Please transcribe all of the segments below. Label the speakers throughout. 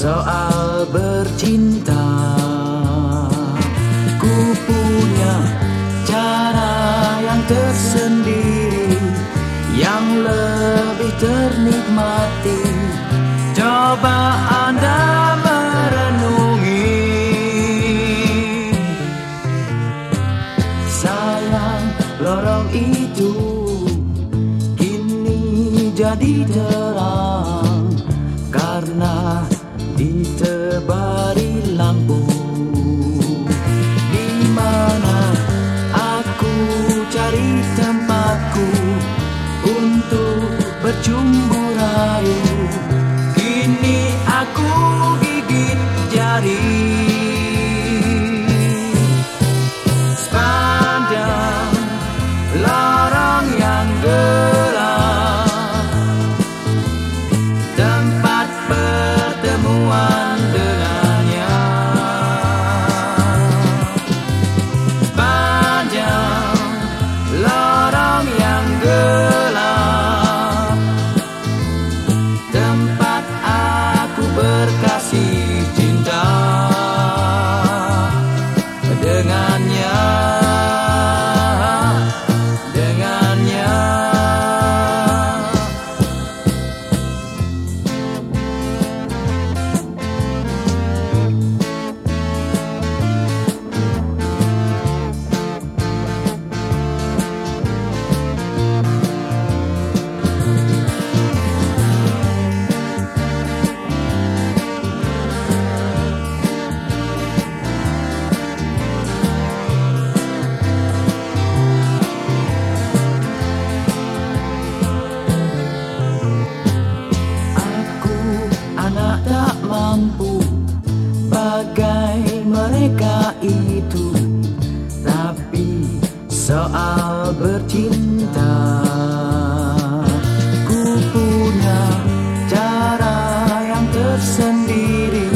Speaker 1: soal bercinta Ku punya cara yang tersendiri Yang lebih ternikmati. Coba anda merenungi. Sayang lorong itu Kini jadi terang Karena ditebari lampu voar. Mereka itu. Tapi soal bercinta Ku punya cara yang tersendiri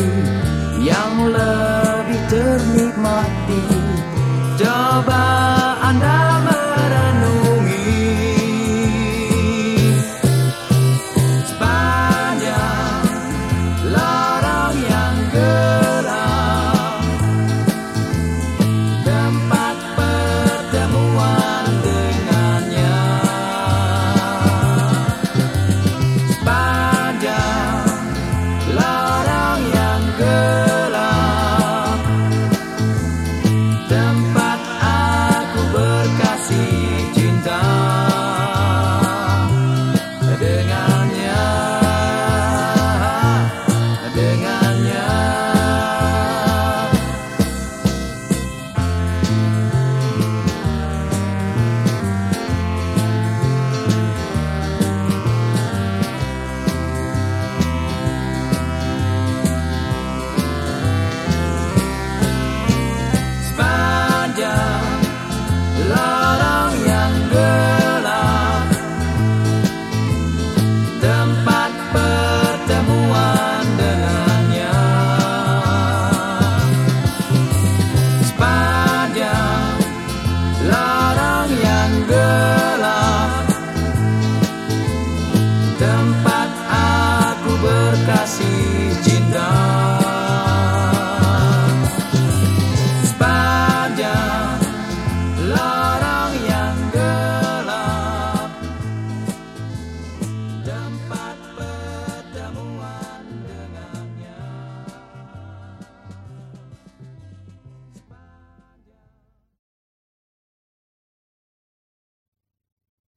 Speaker 1: Yang lebih ternikmati. Coba anda